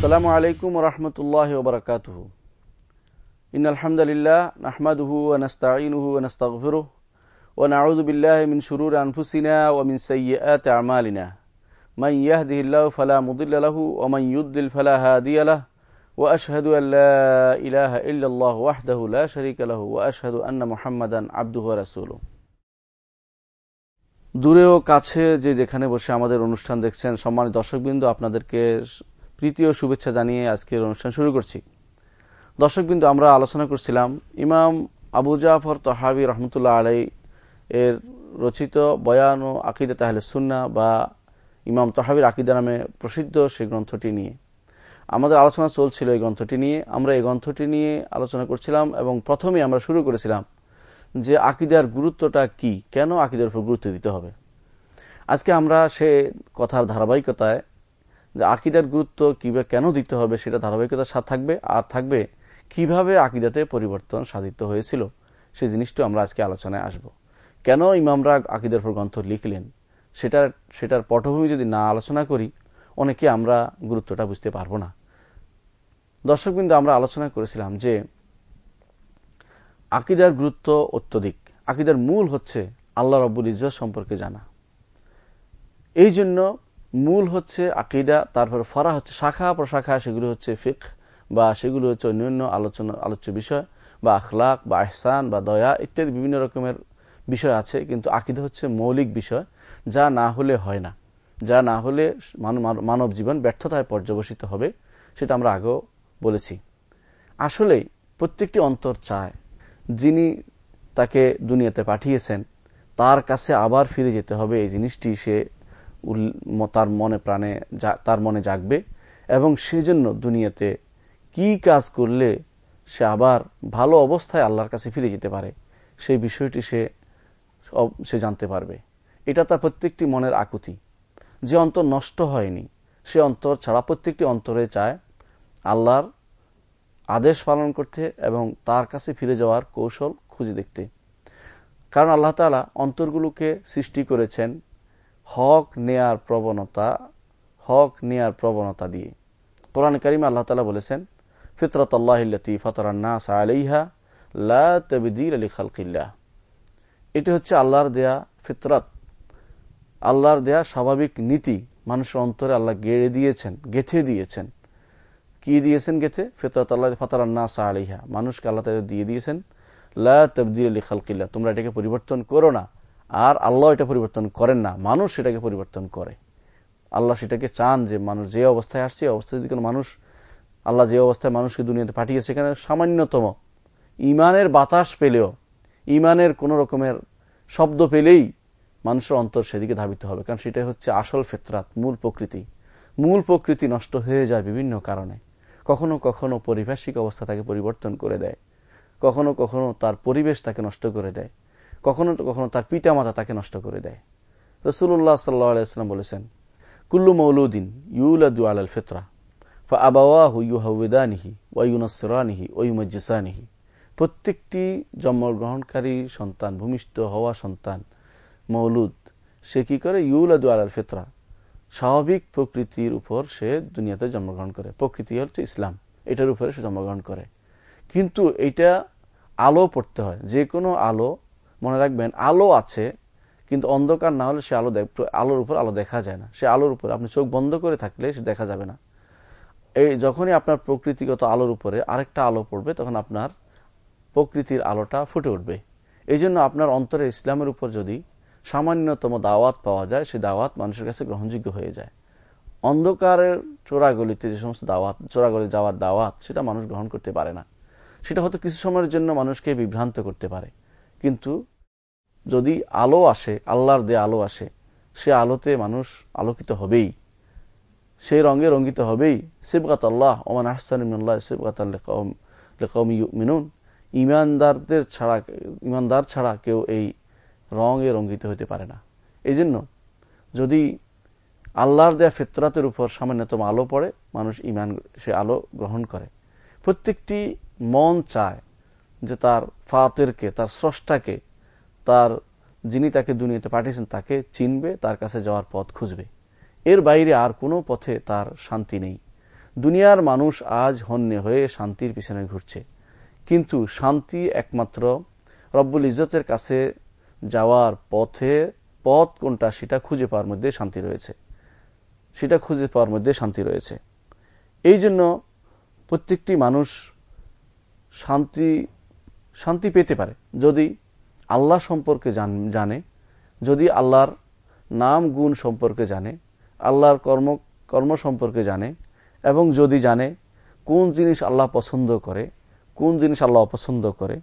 السلام عليكم ورحمة الله وبركاته إن الحمد لله نحمده ونستعينه ونستغفره ونعوذ بالله من شرور أنفسنا ومن سيئات أعمالنا من يهده الله فلا مضل له ومن يضلل فلا هادي له وأشهد أن لا إله إلا الله وحده لا شريك له وأشهد أن محمدا عبده ورسوله দূরে ও কাছে যে যেখানে বসে আমাদের অনুষ্ঠান দেখছেন সম্মানিত দর্শকবৃন্দ আপনাদেরকে প্রীতি ও শুভেচ্ছা জানিয়ে আজকের অনুষ্ঠান শুরু করছি। দর্শকবৃন্দ, আমরা আলোচনা করছিলাম ইমাম আবু জাফর তহাবি রহমতুল্লাহ আলাই এর রচিত বয়ান ও আকিদা তাহলে সুন্না বা ইমাম তহাবির আকিদা নামে প্রসিদ্ধ সেই গ্রন্থটি নিয়ে। আমাদের আলোচনা চলছিল এই গ্রন্থটি নিয়ে। আমরা এই গ্রন্থটি নিয়ে আলোচনা করছিলাম এবং প্রথমে আমরা শুরু করেছিলাম যে আকিদার গুরুত্বটা কি, কেন আকিদার উপর গুরুত্ব দিতে হবে। আজকে আমরা সে কথার ধারাবাহিকতায় যে আকিদার গুরুত্ব কীভাবে কেন দিতে হবে সেটা ধারাবাহিকতার সাথে থাকবে, আর থাকবে কীভাবে আকিদাতে পরিবর্তন সাধিত হয়েছিল, সেই জিনিসটা আমরা আজকে আলোচনায় আসব। কেন ইমামরা আকিদার উপর গ্রন্থ লিখলেন? সেটার সেটার পটভূমি যদি না আলোচনা করি, অনেকে আমরা গুরুত্বটা বুঝতে পারব না। দর্শকবৃন্দ, আমরা আলোচনা করেছিলাম যে আকিদার গুরুত্ব অত্যধিক। আকিদার মূল হচ্ছে আল্লাহ রব্বুল ইজত সম্পর্কে জানা। এই জন্য মূল হচ্ছে আকিদা, তারপর ফরা হচ্ছে শাখা প্রশাখা সেগুলো হচ্ছে ফিক বা সেগুলো হচ্ছে অন্যান্য আলোচনা, আলোচ্য বিষয়, বা আখলাক, বা আহসান বা দয়া ইত্যাদি বিভিন্ন রকমের বিষয় আছে, কিন্তু আকিদা হচ্ছে মৌলিক বিষয়, যা না হলে হয় না। যা না হলে মানব জীবন ব্যর্থতায় পর্যবসিত হবে, সেটা আমরা আগেও বলেছি। আসলে প্রত্যেকটি অন্তর চায়, যিনি তাকে দুনিয়াতে পাঠিয়েছেন, তার কাছে আবার ফিরে যেতে হবে, এই জিনিসটি সে তার মনে প্রাণে তার মনে জাগবে এবং সেজন্য দুনিয়াতে কি কাজ করলে সে আবার ভালো অবস্থায় আল্লাহর কাছে ফিরে যেতে পারে, সেই বিষয়টি সে সে জানতে পারবে। এটা তার প্রত্যেকটি মনের আকুতি। যে অন্তর নষ্ট হয়নি, সে অন্তর ছাড়া প্রত্যেকটি অন্তরে চায় আল্লাহর আদেশ পালন করতে এবং তার কাছে ফিরে যাওয়ার কৌশল খুঁজে দেখতে। কারণ আল্লাহ তালা অন্তরগুলোকে সৃষ্টি করেছেন হক নেয়ার প্রবণতা, হক নেয়ার প্রবণতা দিয়ে। কোরআন করিম আল্লাহ তালা বলেছেন ফিতরত আল্লাহিল্লাতি ফতরান্নাস আলাইহা লা তবদিল আলী খালকিল্লাহ এটি হচ্ছে আল্লাহর দেয়া ফিতরত। আল্লাহর দেয়া স্বাভাবিক নীতি মানুষের অন্তরে আল্লাহ গেড়ে দিয়েছেন, গেথে দিয়েছেন। কি দিয়েছেন গেথে? ফিতরত আল্লাহ ফতরান্নাস আলিহা মানুষকে আল্লাহ তালা দিয়ে দিয়েছেন, লা তবদিল আলী খালকিল্লাহ তোমরা এটাকে পরিবর্তন করো না। আর আল্লাহ এটা পরিবর্তন করেন না। মানুষ সেটাকে পরিবর্তন করে। আল্লাহ সেটাকে চান যে মানুষ যে অবস্থায় আসছে অবস্থায় যদি কোনো মানুষ আল্লাহ যে অবস্থায় মানুষকে দুনিয়াতে পাঠিয়েছে, সেখানে সামান্যতম ইমানের বাতাস পেলেও, ইমানের কোন রকমের শব্দ পেলেই মানুষের অন্তর সেদিকে ধাবিত হবে। কারণ সেটাই হচ্ছে আসল ফেতরাত, মূল প্রকৃতি। মূল প্রকৃতি নষ্ট হয়ে যায় বিভিন্ন কারণে। কখনো কখনো পরিভাষিক অবস্থা তাকে পরিবর্তন করে দেয়। কখনো কখনো তার পরিবেশ তাকে নষ্ট করে দেয়। কখনো কখনো তার পিতা মাতা তাকে নষ্ট করে দেয়। রসুল্লাহ সাল্লাম বলেছেন, কুল্লু মৌলুদ্দিন ইউলাদু আল ফিতরা ওয়ুনসরানিহি ওয়ুমজ্জিসানিহি প্রত্যেকটি জন্মগ্রহণকারী সন্তান, ভূমিষ্ঠ হওয়া সন্তান, মৌলুদ, সে কি করে? ইউলাদু আল ফিতরা। স্বাভাবিক প্রকৃতির উপর সে দুনিয়াতে জন্মগ্রহণ করে। প্রকৃতি হচ্ছে ইসলাম, এটার উপরে সে জন্মগ্রহণ করে। কিন্তু এটা আলো পড়তে হয়, যে কোনো আলো মনে রাখবেন, আলো আছে, কিন্তু অন্ধকার না হলে সে আলো আলোর উপর আলো দেখা যায় না। সে আলোর উপর, আপনি চোখ বন্ধ করে থাকলে সে দেখা যাবে না। এই যখনই আপনার প্রকৃতিগত আলোর উপরে আরেকটা আলো পড়বে, তখন আপনার প্রকৃতির আলোটা ফুটে উঠবে। এই জন্য আপনার অন্তরে ইসলামের উপর যদি সামান্যতম দাওয়াত পাওয়া যায়, সে দাওয়াত মানুষের কাছে গ্রহণযোগ্য হয়ে যায়। অন্ধকারের চোরাগলিতে যে সমস্ত দাওয়াত, চোরাগলি যাওয়ার দাওয়াত, সেটা মানুষ গ্রহণ করতে পারে না। সেটা হয়তো কিছু সময়ের জন্য মানুষকে বিভ্রান্ত করতে পারে। কিন্তু যদি আলো আসে, আল্লাহর দে আলো আসে, সে আলোতে মানুষ আলোকিত হবেই। সে রঙে রঙ্গিত হবেই। শিবগাত আল্লাহ, ওমান আহসানুল্লাহ শিবগাত মিনুন ইমানদারদের ছাড়া, ইমানদার ছাড়া কেউ এই রঙে রঙ্গিত হতে পারে না। এই জন্য যদি আল্লাহর দেয়া ফিতরাতের উপর সামান্যতম আলো পড়ে, মানুষ ইমান, সে আলো গ্রহণ করে। প্রত্যেকটি মন চায় যে তার ফাতেরকে, তার স্রষ্টাকে তার, যিনি তাকে দুনিয়াতে পাঠিয়েছেন, তাকে চিনবে, তার কাছে যাওয়ার পথ খুঁজবে। এর বাইরে আর কোনো পথে তার শান্তি নেই। দুনিয়ার মানুষ আজ হন্যে হয়ে শান্তির পিছনে ঘুরছে। কিন্তু শান্তি একমাত্র রব্বুল ইজতের কাছে যাওয়ার পথে, পথ কোনটা সেটা খুঁজে পাওয়ার মধ্যে শান্তি রয়েছে। সেটা খুঁজে পাওয়ার মধ্যে শান্তি রয়েছে। এই জন্য প্রত্যেকটি মানুষ শান্তি শান্তি পেতে পারে। যদি আল্লাহ সম্পর্কে জানে যদি আল্লাহর নাম গুণ সম্পর্কে জানে, আল্লাহর কর্ম কর্ম সম্পর্কে জানে, এবং যদি জানে কোন জিনিস আল্লাহ পছন্দ করে, কোন জিনিস আল্লাহ অপছন্দ করে,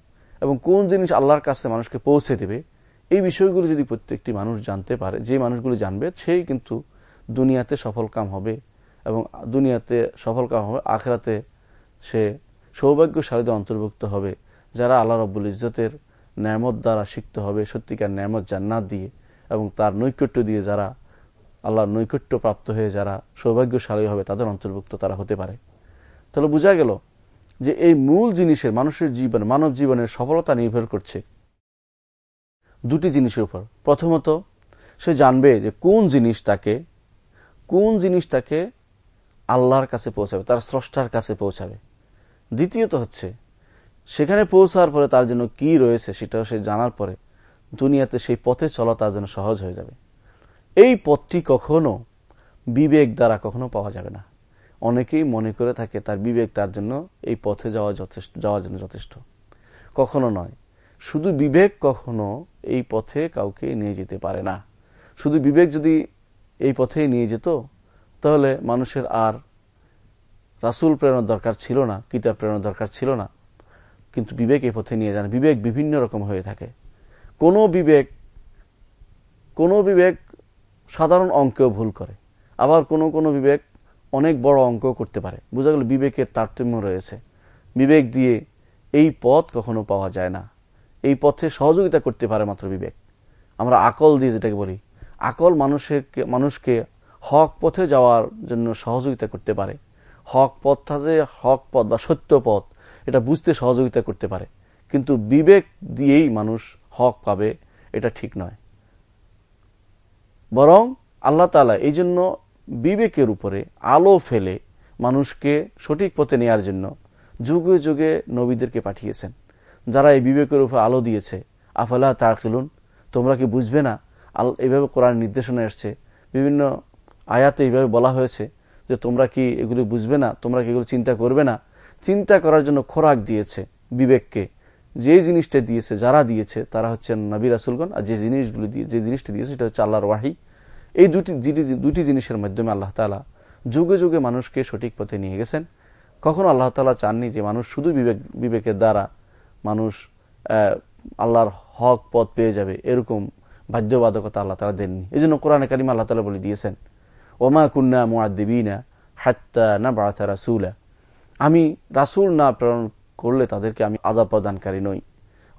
এবং কোন জিনিস আল্লাহর কাছে মানুষকে পৌঁছে দেবে, এই বিষয়গুলো যদি প্রত্যেকটি মানুষ জানতে পারে, যে মানুষগুলো জানবে, সেই কিন্তু দুনিয়াতে সফল কাম হবে, এবং দুনিয়াতে সফল কাম হবে, আখরাতে সে সৌভাগ্যশালীদের অন্তর্ভুক্ত হবে, যারা আল্লাহ রব্বুল ইজতের ন্যামত দ্বারা শিখত হবে, সত্যিকার ন্যামত জান্নাত দিয়ে এবং তার নৈকট্য দিয়ে যারা আল্লাহর নৈকট্য প্রাপ্ত হয়ে যারা সৌভাগ্যশালী হবে, তাদের অন্তর্ভুক্ত তারা হতে পারে। তাহলে বোঝা গেল যে এই মূল জিনিসের মানুষের জীবন, মানব জীবনের সফলতা নির্ভর করছে দুটি জিনিসের উপর। প্রথমত, সে জানবে যে কোন জিনিস তাকে, কোন জিনিস তাকে আল্লাহর কাছে পৌঁছাবে, তার স্রষ্টার কাছে পৌঁছাবে। দ্বিতীয়ত হচ্ছে সেখানে পৌঁছার পরে তার জন্য কি রয়েছে সেটাও সে জানার পরে দুনিয়াতে সেই পথে চলা তার জন্য সহজ হয়ে যাবে। এই পথটি কখনো বিবেক দ্বারা কখনো পাওয়া যাবে না। অনেকেই মনে করে থাকে তার বিবেক তার জন্য এই পথে যাওয়া যথেষ্ট, যাওয়ার জন্য যথেষ্ট। কখনো নয়। শুধু বিবেক কখনো এই পথে কাউকে নিয়ে যেতে পারে না। শুধু বিবেক যদি এই পথে নিয়ে যেত, তাহলে মানুষের আর রাসুল প্রেরণার দরকার ছিল না, কিতাব প্রেরণার দরকার ছিল না। কিন্তু বিবেক এই পথে নিয়ে যান। বিবেক বিভিন্ন রকম হয়ে থাকে। কোন বিবেক কোন বিবেক সাধারণ অঙ্কেও ভুল করে। আবার কোন কোন বিবেক অনেক বড় অঙ্ক করতে পারে। বোঝা গেল বিবেকের তারতম্য রয়েছে। বিবেক দিয়ে এই পথ কখনো পাওয়া যায় না। এই পথে সহযোগিতা করতে পারে মাত্র বিবেক। আমরা আকল দিয়ে যেটাকে বলি, আকল মানুষের মানুষকে হক পথে যাওয়ার জন্য সহযোগিতা করতে পারে। হক পথটা যে হক পথ বা সত্য পথ। এটা বুঝতে সহযোগিতা করতে পারে। কিন্তু বিবেক দিয়েই মানুষ হক পাবে, এটা ঠিক নয়। বরং আল্লাহ তালা এই জন্য বিবেকের উপরে আলো ফেলে মানুষকে সঠিক পথে নেয়ার জন্য যুগে যুগে নবীদেরকে পাঠিয়েছেন। যারা এই বিবেকের উপর আলো দিয়েছে, আফালা তাকিলুন তোমরা কি বুঝবে না? এইভাবে কোরআন নির্দেশনা এসছে বিভিন্ন আয়াতে এইভাবে বলা হয়েছে যে তোমরা কি এগুলি বুঝবে না? তোমরা কি এগুলো চিন্তা করবে না? চিন্তা করার জন্য খোরাক দিয়েছে বিবেককে। যে জিনিসটা দিয়েছে, যারা দিয়েছে, তারা হচ্ছেন নবী রাসুলগণ, আর যে জিনিসগুলো দিয়ে যে জিনিসটা দিয়েছে, সেটা হচ্ছে আল্লাহর ওয়াহি। এই দুটি দুটি জিনিসের মাধ্যমে আল্লাহ তালা যুগে যুগে মানুষকে সঠিক পথে নিয়ে গেছেন। কখনো আল্লাহ তালা চাননি যে মানুষ শুধু বিবেক বিবেকের দ্বারা মানুষ আল্লাহর হক পথ পেয়ে যাবে। এরকম বাধ্যবাধকতা আল্লাহ তালা দেননি। এই জন্য কোরআন কারিম আল্লাহ তালা বলে দিয়েছেন, ওমা কুন্না মোয়াদ্দিবিনা হাত্তা না বাড়াতা রাসুলা। আমি রাসুল না প্রেরণ করলে তাদেরকে আমি আদাব প্রদানকারী নই।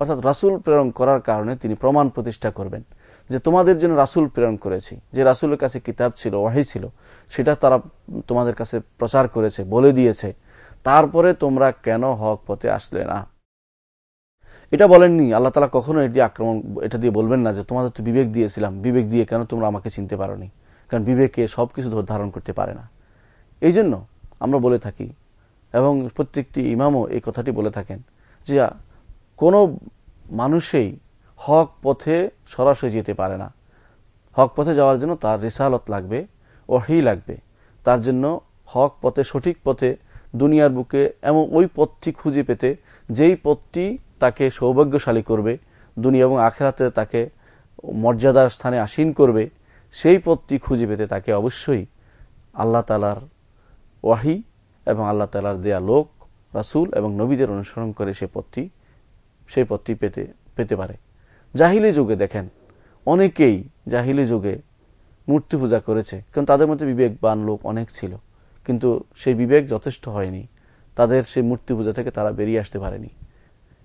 অর্থাৎ রাসুল প্রেরণ করার কারণে তিনি প্রমাণ প্রতিষ্ঠা করবেন যে তোমাদের জন্য রাসুল প্রেরণ করেছি। যে রাসুলের কাছে কিতাব ছিল, ওয়াহি ছিল, সেটা তারা তোমাদের কাছে প্রচার করেছে, বলে দিয়েছে। তারপরে তোমরা কেন হক পথে আসলে না? এটা বলেননি। আল্লাহ তালা কখনো এটি আক্রমণ, এটা দিয়ে বলবেন না যে, তোমাদের তো বিবেক দিয়েছিলাম। বিবেক দিয়ে কেন তোমরা আমাকে চিনতে পারোনি? কারণ বিবেকে সবকিছু ধারণ করতে পারে না। এই জন্য আমরা বলে থাকি এবং প্রত্যেকটি ইমামও এই কথাটি বলে থাকেন যে কোনো মানুষেই হক পথে সরাসরি যেতে পারে না। হক পথে যাওয়ার জন্য তার রিসালত লাগবে, ওহি লাগবে। তার জন্য হক পথে, সঠিক পথে দুনিয়ার বুকে এমন ওই পথটি খুঁজে পেতে, যেই পথটি তাকে সৌভাগ্যশালী করবে, দুনিয়া এবং আখেরাতে তাকে মর্যাদার স্থানে আসীন করবে, সেই পথটি খুঁজে পেতে তাকে অবশ্যই আল্লাহ তালার ওয়াহি এবং আল্লাহ তালার দেয়া লোক, রাসুল এবং নবীদের অনুসরণ করে সে পথটি, সেই পথটি পেতে পেতে পারে। জাহিলি যুগে দেখেন, অনেকেই জাহিলি যুগে মূর্তি পূজা করেছে, কারণ তাদের মধ্যে বিবেকবান লোক অনেক ছিল। কিন্তু সেই বিবেক যথেষ্ট হয়নি। তাদের সেই মূর্তি পূজা থেকে তারা বেরিয়ে আসতে পারেনি।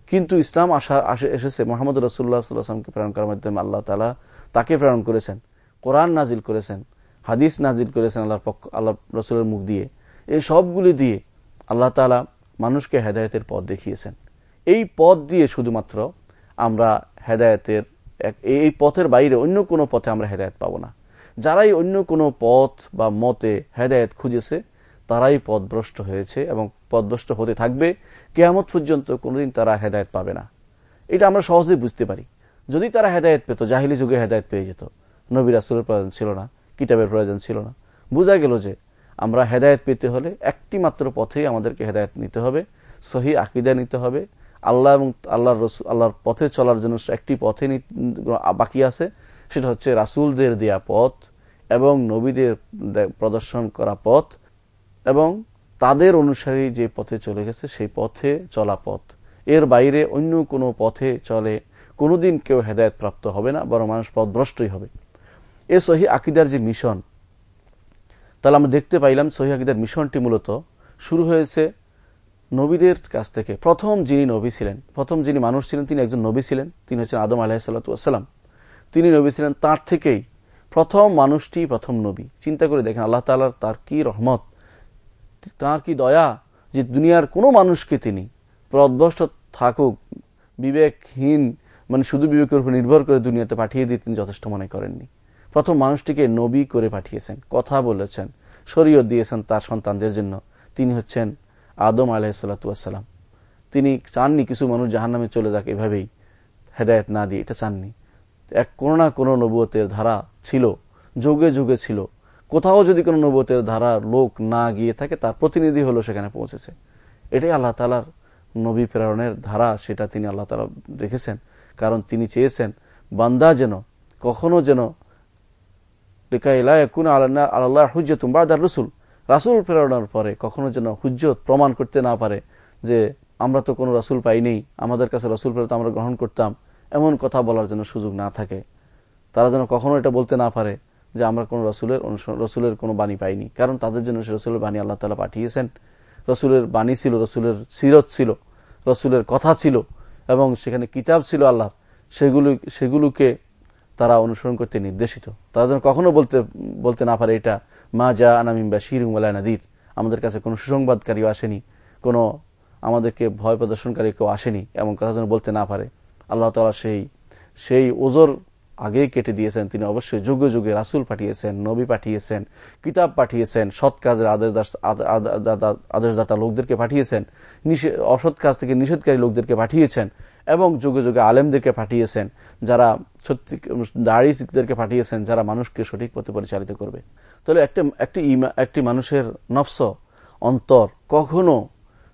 কিন্তু ইসলাম আসা এসেছে। মোহাম্মদ রসুল্লাহ সাল্লাহামকে প্রেরণ করার মাধ্যমে আল্লাহ তালা তাকে প্রেরণ করেছেন। কোরআন নাজিল করেছেন, হাদিস নাজিল করেছেন আল্লাহর পক্ষ, আল্লাহ রসুলের মুখ দিয়ে। এই সবগুলি দিয়ে আল্লাহ তালা মানুষকে হেদায়তের পথ দেখিয়েছেন। এই পথ দিয়ে শুধুমাত্র আমরা হেদায়তের এই পথের বাইরে অন্য কোনো পথে আমরা হেদায়ত পাবো না। যারাই অন্য কোনো পথ বা মতে হেদায়ত খুঁজেছে, তারাই পদভ্রষ্ট হয়েছে এবং পদভ্রষ্ট হতে থাকবে। কেয়ামত পর্যন্ত কোনোদিন তারা হেদায়ত পাবে না। এটা আমরা সহজেই বুঝতে পারি। যদি তারা হেদায়ত পেত, জাহিলি যুগে হেদায়ত পেয়ে যেত, নবী রাসুলের প্রয়োজন ছিল না, কিতাবের প্রয়োজন ছিল না। বোঝা গেল যে আমরা হেদায়ত পেতে হলে একটি মাত্র পথেই আমাদেরকে হেদায়ত নিতে হবে। সহি আকিদা নিতে হবে। আল্লাহ এবং আল্লাহর রসুল, আল্লাহর পথে চলার জন্য একটি পথে বাকি আছে। সেটা হচ্ছে রাসুলদের দেয়া পথ এবং নবীদের প্রদর্শন করা পথ এবং তাদের অনুসারী যে পথে চলে গেছে সেই পথে চলা পথ। এর বাইরে অন্য কোনো পথে চলে কোনোদিন কেউ হেদায়ত প্রাপ্ত হবে না, বরং মানুষ পথভ্রষ্টই হবে। এ সহি আকিদার যে মিশন তাহলে আমরা দেখতে পাইলাম সহি আকিদার মিশনটি মূলত শুরু হয়েছে নবীদের কাছ থেকে। প্রথম যিনি নবী ছিলেন, প্রথম যিনি মানুষ ছিলেন, তিনি একজন নবী ছিলেন, তিনি হচ্ছেন আদম আলাহিসাল্লাম তিনি নবী ছিলেন তার থেকেই প্রথম মানুষটি প্রথম নবী। চিন্তা করে দেখেন আল্লাহ তালার তার কি রহমত, তার কি দয়া যে দুনিয়ার কোনো মানুষকে তিনি প্রদ্বষ্ট থাকুক, বিবেকহীন মানে শুধু বিবেকের উপর নির্ভর করে দুনিয়াতে পাঠিয়ে দিয়ে তিনি যথেষ্ট মনে করেননি। প্রথম মানুষটিকে নবী করে পাঠিয়েছেন, কথা বলেছেন, শরীয়ত দিয়েছেন তার সন্তানদের জন্য। তিনি হচ্ছেন আদম আলাহিসাল্লাম তিনি চাননি কিছু মানুষ জাহান নামে চলে যাক এভাবেই। হেদায়ত না দিয়ে এটা চাননি। এক কোনো না কোনো নবুয়তের ধারা ছিল, যুগে যুগে ছিল। কোথাও যদি কোনো নবুয়তের ধারা লোক না গিয়ে থাকে, তার প্রতিনিধি হলো সেখানে পৌঁছেছে। এটাই আল্লাহ তালার নবী প্রেরণের ধারা, সেটা তিনি আল্লাহ তালা রেখেছেন। কারণ তিনি চেয়েছেন, বান্দা যেন, কখনো যেন আল্লাহ হুজ্জতুম বাদার রসুল রাসুল প্রেরণার পরে কখনো যেন হুজ্জত প্রমাণ করতে না পারে যে আমরা তো কোনো রাসুল পাইনি, আমাদের কাছে রসুল প্রেরত আমরা গ্রহণ করতাম, এমন কথা বলার জন্য সুযোগ না থাকে। তারা যেন কখনো এটা বলতে না পারে যে আমরা কোন রসুলের রসুলের কোনো বাণী পাইনি, কারণ তাদের জন্য সে রসুলের বাণী আল্লাহ তালা পাঠিয়েছেন। রসুলের বাণী ছিল, রসুলের সিরত ছিল, রসুলের কথা ছিল, এবং সেখানে কিতাব ছিল আল্লাহ সেগুলো সেগুলোকে তারা অনুসরণ করতে নির্দেশিত। তারা যেন কখনো বলতে বলতে না পারে এটা, মা যা আনামিম বা শির নাদির। আমাদের কাছে কোনো সুসংবাদকারীও আসেনি, কোনো আমাদেরকে ভয় প্রদর্শনকারী কেউ আসেনি, এমন কথা যেন বলতে না পারে। আল্লাহ তালা সেই সেই ওজোর আগেই কেটে দিয়েছেন, তিনি অবশ্যই যুগে যুগে রাসুল পাঠিয়েছেন, নবী পাঠিয়েছেন, কিতাব পাঠিয়েছেন, সৎ কাজের আদেশদাতা লোকদেরকে পাঠিয়েছেন অসৎ কাজ থেকে নিষেধকারী লোকদেরকে পাঠিয়েছেন, এবং যুগে যুগে আলেমদেরকে পাঠিয়েছেন, যারা সত্যি দাড়িদেরকে পাঠিয়েছেন, যারা মানুষকে সঠিক পথে পরিচালিত করবে। তাহলে একটা, একটি একটি মানুষের নফস, অন্তর কখনো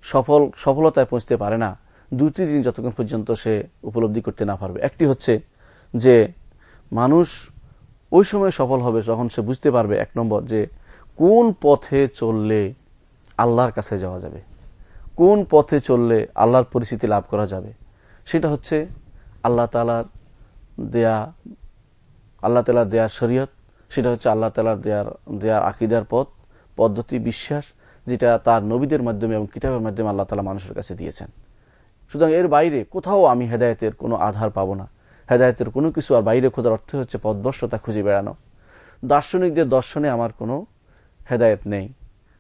সফল, সফলতায় পৌঁছতে পারে না। দুটি দিন যতক্ষণ পর্যন্ত সে উপলব্ধি করতে না পারবে। একটি হচ্ছে যে মানুষ ওই সময় সফল হবে যখন সে বুঝতে পারবে, এক নম্বর, যে কোন পথে চললে আল্লাহর কাছে যাওয়া যাবে? কোন পথে চললে আল্লাহর পরিস্থিতি লাভ করা যাবে? সেটা হচ্ছে আল্লাহ তালার দেয়া, আল্লাহ তালার দেয়ার শরীয়ত, সেটা হচ্ছে আল্লাহ তালার দেয়ার দেয়ার আকিদার পথ, পদ্ধতি বিশ্বাস, যেটা তার নবীদের মাধ্যমে এবং কিতাবের মাধ্যমে আল্লাহ তালা মানুষের কাছে দিয়েছেন। সুতরাং এর বাইরে কোথাও আমি হেদায়তের কোনো আধার পাবো না। হেদায়তের কোনো কিছু আর বাইরে খোঁজার অর্থ হচ্ছে পদবর্ষতা খুঁজে বেড়ানো। দার্শনিকদের দর্শনে আমার কোনো হেদায়ত নেই।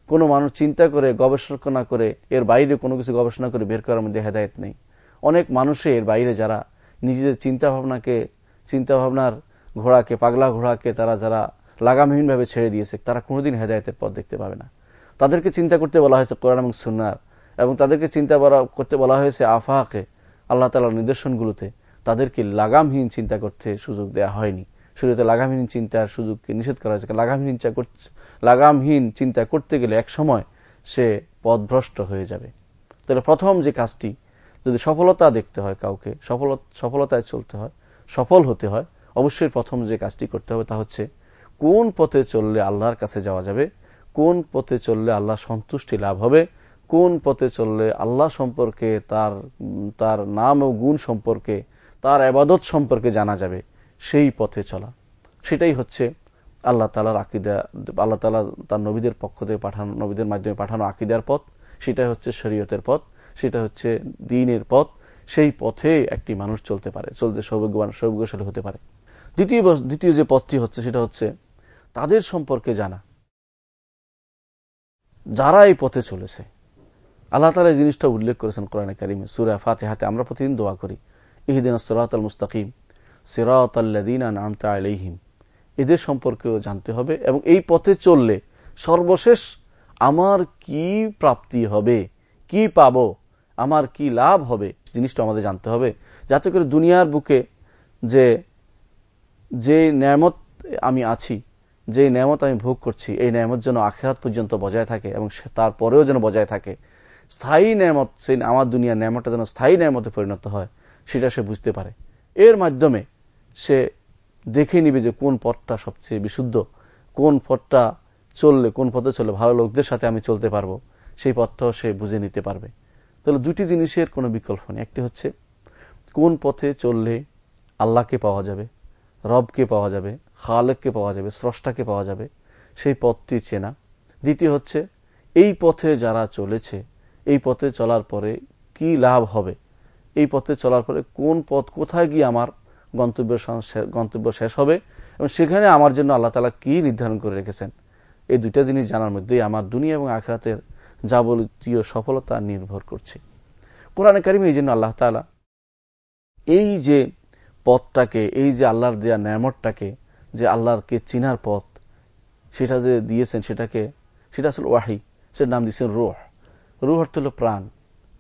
কোনো মানুষ চিন্তা করে, গবেষণা করে, এর বাইরে কোনো কিছু গবেষণা করে বের করার মধ্যে হেদায়ত নেই। অনেক মানুষে এর বাইরে যারা নিজেদের চিন্তা ভাবনাকে চিন্তা ভাবনার ঘোড়াকে, পাগলা ঘোড়াকে তারা যারা লাগামহীনভাবে ছেড়ে দিয়েছে, তারা কোনোদিন হেদায়তের পথ দেখতে পাবে না। তাদেরকে চিন্তা করতে বলা হয়েছে কোরআন এবং সুনার এবং তাদেরকে চিন্তা করতে বলা হয়েছে আফাকে, আল্লাহ তালার নিদর্শনগুলোতে। তাদেরকে লাগামহীন চিন্তা করতে সুযোগ দেয়া হয়নি। শুরুতে লাগামহীন চিন্তার সুযোগকে নিষেধ করা হয়েছে। লাগামহীন চিন্তা লাগামহীন চিন্তা করতে গেলে এক সময় সে পথভ্রষ্ট হয়ে যাবে। তাহলে প্রথম যে কাজটি, যদি সফলতা দেখতে হয় কাউকে সফলতায় চলতে হয়, সফল হতে হয়, অবশ্যই প্রথম যে কাজটি করতে হবে তা হচ্ছে, কোন পথে চললে আল্লাহর কাছে যাওয়া যাবে, কোন পথে চললে আল্লাহ সন্তুষ্টি লাভ হবে, কোন পথে চললে আল্লাহ সম্পর্কে তার তার নাম ও গুণ সম্পর্কে তার আবাদত সম্পর্কে জানা যাবে, সেই পথে চলা। সেটাই হচ্ছে আল্লাহ তালার আকিদা, আল্লাহ তালা তার নবীদের পক্ষ থেকে পাঠানো, নবীদের মাধ্যমে পাঠানো আকিদার পথ। সেটাই হচ্ছে শরীয়তের পথ, সেটা হচ্ছে দিনের পথ। সেই পথে একটি মানুষ চলতে পারে, চলতে সৌভাগ্যবান, সৌভাগ্যশালী হতে পারে। দ্বিতীয় দ্বিতীয় যে পথটি হচ্ছে সেটা হচ্ছে তাদের সম্পর্কে জানা। যারা এই পথে চলেছে, আল্লাহ তালা এই জিনিসটা উল্লেখ করেছেন কোরআন কারিমে, সুরা ফাতে হাতে আমরা প্রতিদিন দোয়া করি। ইহদিন সিরাত আল মুস্তাকিম সিরাত আল্লাদিন আলহিম এদের সম্পর্কেও জানতে হবে এবং এই পথে চললে সর্বশেষ আমার কি প্রাপ্তি হবে, কি পাব, আমার কি লাভ হবে, জিনিসটা আমাদের জানতে হবে। যাতে করে দুনিয়ার বুকে যে যে ন্যামত আমি আছি, যে ন্যামত আমি ভোগ করছি, এই ন্যামত যেন আখেরাত পর্যন্ত বজায় থাকে এবং তারপরেও যেন বজায় থাকে। স্থায়ী ন্যামত, সেই আমার দুনিয়ার ন্যামতটা যেন স্থায়ী ন্যামতে পরিণত হয়। সেটা সে বুঝতে পারে। এর মাধ্যমে সে দেখে নিবে যে কোন পথটা সবচেয়ে বিশুদ্ধ, কোন পথটা চললে, কোন পথে চললে ভালো লোকদের সাথে আমি চলতে পারব, সেই পথটাও সে বুঝে নিতে পারবে। তাহলে দুটি জিনিসের কোনো বিকল্প নেই। একটি হচ্ছে, কোন পথে চললে আল্লাহকে পাওয়া যাবে, রবকে পাওয়া যাবে, খালেককে পাওয়া যাবে, স্রষ্টাকে পাওয়া যাবে, সেই পথটি চেনা। দ্বিতীয় হচ্ছে, এই পথে যারা চলেছে, এই পথে চলার পরে কি লাভ হবে? এই পথে চলার পরে কোন পথ কোথায় গিয়ে আমার গন্তব্য গন্তব্য শেষ হবে এবং সেখানে আমার জন্য আল্লাহ তালা কি নির্ধারণ করে রেখেছেন? এই দুইটা জিনিস জানার মধ্যেই আমার দুনিয়া এবং আখরাতের যাবতীয় সফলতা নির্ভর করছে। কোরআনে কারিমে এই জন্য আল্লাহ তালা এই যে পথটাকে, এই যে আল্লাহর দেয়া ন্যামতটাকে যে আল্লাহরকে চিনার পথ, সেটা যে দিয়েছেন সেটাকে, সেটা আসলে ওয়াহি, সেটার নাম দিয়েছেন রুহ। রুহ অর্থ হল প্রাণ।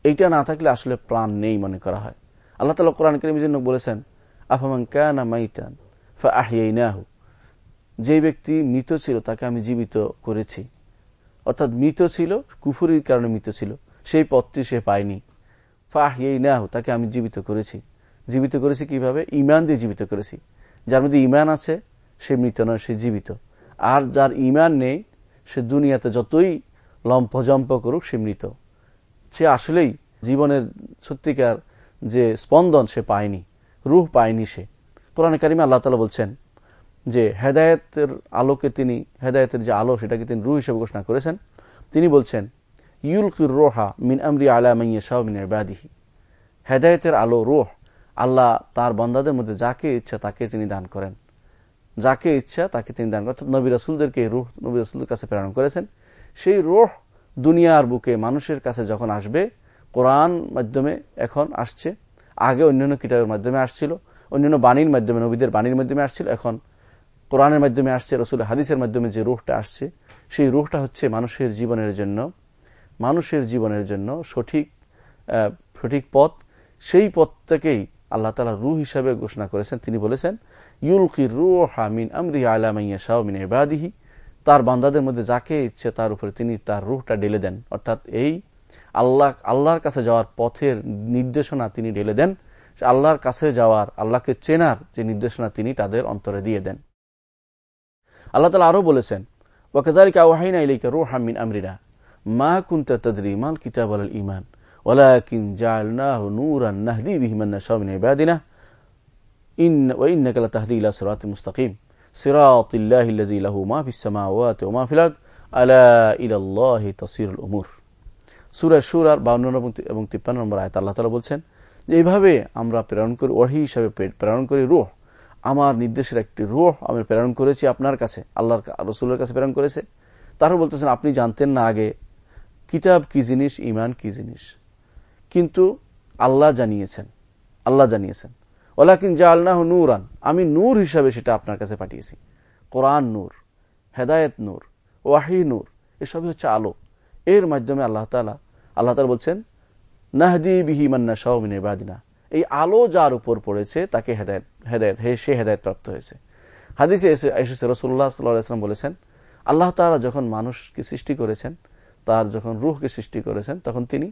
এইটা না থাকলে আসলে প্রাণ নেই মনে করা হয়। আল্লাহ তালা কোরআন করিম জন্য বলেছেন, আফামান কানা মাইতান আহিয়াইনাহু যে ব্যক্তি মৃত ছিল তাকে আমি জীবিত করেছি। অর্থাৎ মৃত ছিল, কুফুরির কারণে মৃত ছিল, সেই পথটি সে পায়নি। ফাহিয়াইনাহু তাকে আমি জীবিত করেছি। জীবিত করেছি কীভাবে? ইমান দিয়ে জীবিত করেছি। যার মধ্যে ইমান আছে, সে মৃত নয়, সে জীবিত। আর যার ইমান নেই, সে দুনিয়াতে যতই লম্পজম্প করুক, সে মৃত। সে আসলেই জীবনের সত্যিকার যে স্পন্দন সে পায়নি রুহ পায়নি সে। কোরআন কারিমা আল্লাহ তালা বলছেন যে, হেদায়তের আলোকে তিনি, হেদায়তের যে আলো সেটাকে তিনি রুহ হিসেবে ঘোষণা করেছেন। তিনি বলছেন ইউলকির রোহা মিন আমরি আলা মাইয়া শাহ মিনের বাদিহি হেদায়তের আলো, রোহ আল্লাহ তার বন্দাদের মধ্যে যাকে ইচ্ছা তাকে তিনি দান করেন। যাকে ইচ্ছা তাকে তিনি দান করেন। অর্থাৎ নবী রসুলদেরকে রুহ, নবী রসুলদের কাছে প্রেরণ করেছেন। সেই রোহ দুনিয়ার বুকে মানুষের কাছে যখন আসবে, কোরআন মাধ্যমে এখন আসছে, আগে অন্যান্য কিতাবের মাধ্যমে আসছিল, অন্যান্য বাণীর মাধ্যমে, নবীদের বাণীর মাধ্যমে আসছিল, এখন কোরআনের মাধ্যমে আসছে রসুল হাদিসের মাধ্যমে যে রুহটা আসছে, সেই রুহটা হচ্ছে মানুষের জীবনের জন্য, মানুষের জীবনের জন্য সঠিক সঠিক পথ। সেই পথটাকেই আল্লাহ তালা রু হিসাবে ঘোষণা করেছেন। তিনি বলেছেন, ইউলকি রুহা হামিন আমরি আলামাইয়া শাহ মিন এবাদিহি তার বান্দাদের মধ্যে যাকে ইচ্ছে তার উপরে তিনি তার রুহটা ঢেলে দেন। অর্থাৎ এই আল্লাহ, আল্লাহর কাছে যাওয়ার পথের নির্দেশনা তিনি ঢেলে দেন। আল্লাহর কাছে যাওয়ার, আল্লাহকে চেনার যে নির্দেশনা তিনি তাদের অন্তরে দিয়ে দেন। আল্লাহ তালা আরও বলেছেন ওয়াকাজারিক মুস্তাকিম। صراط الله الذي له ما في السماوات وما في الأرض ألا إلى الله تصير الأمور সুরা সুরার বাউন্ন এবং তিপ্পান্ন নম্বর আয়ত আল্লাহ তালা বলছেন যে এইভাবে আমরা প্রেরণ করি ওহি হিসাবে প্রেরণ করি রুহ আমার নির্দেশের একটি রুহ আমি প্রেরণ করেছি আপনার কাছে আল্লাহর রসুলের কাছে প্রেরণ করেছে তারও বলতেছেন আপনি জানতেন না আগে কিতাব কি জিনিস ইমান কি জিনিস কিন্তু আল্লাহ জানিয়েছেন আল্লাহ জানিয়েছেন ওলাকিন জা আল্লাহ নূরান। আমি নূর হিসাবে সেটা আপনার কাছে পাঠিয়েছি। কোরআন নূর, হেদায়েত নূর, ওয়াহি নূর, এসবই হচ্ছে আলো। এর মাধ্যমে আল্লাহ তালা আল্লাহ তালা বলছেন, নাহদি বিহি মান্না শাহমিন বাদিনা এই আলো যার উপর পড়েছে, তাকে হেদায়ত হেদায়ত, হে, সে হেদায়ত প্রাপ্ত হয়েছে। হাদিসে এসে, এসেছে রসুল্লাহ সাল্লাম বলেছেন, আল্লাহ তালা যখন মানুষকে সৃষ্টি করেছেন, তার যখন রুহকে সৃষ্টি করেছেন, তখন তিনি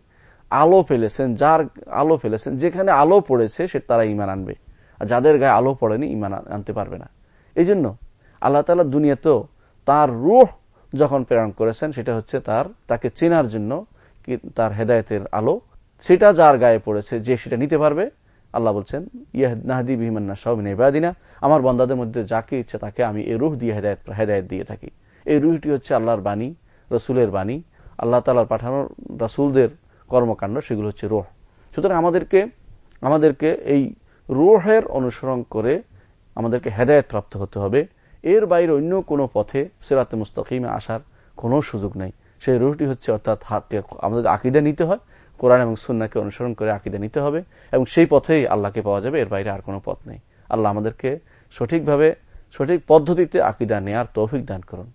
আলো ফেলেছেন, যার আলো ফেলেছেন, যেখানে আলো পড়েছে সে তারা ইমান আনবে। আর যাদের গায়ে আলো পড়েনি ইমান আনতে পারবে না। এই জন্য আল্লাহ তালা দুনিয়াতেও তার রুহ যখন প্রেরণ করেছেন, সেটা হচ্ছে তার, তাকে চেনার জন্য তার হেদায়তের আলো। সেটা যার গায়ে পড়েছে, যে সেটা নিতে পারবে। আল্লাহ বলছেন ইয়াহদি বিহিমান্না সাহবিন ইবাদিনা। আমার বন্দাদের মধ্যে যাকে ইচ্ছে, তাকে আমি এই রুহ দিয়ে হেদায়ত হেদায়ত দিয়ে থাকি। এই রুহটি হচ্ছে আল্লাহর বাণী, রসুলের বাণী। আল্লাহ তালার পাঠানোর রাসুলদের কর্মকাণ্ড, সেগুলো হচ্ছে রোহ। সুতরাং আমাদেরকে আমাদেরকে এই রোহের অনুসরণ করে আমাদেরকে হেদায়ত প্রাপ্ত হতে হবে। এর বাইরে অন্য কোনো পথে সেরাতে মুস্তাকিমে আসার কোনো সুযোগ নেই। সেই রুহটি হচ্ছে অর্থাৎ হাতকে আমাদের আকিদা নিতে হয়, কোরআন এবং সুন্নাকে অনুসরণ করে আকিদা নিতে হবে এবং সেই পথেই আল্লাহকে পাওয়া যাবে, এর বাইরে আর কোনো পথ নেই। আল্লাহ আমাদেরকে সঠিকভাবে, সঠিক পদ্ধতিতে আকিদা নেয়ার তৌফিক দান করুন।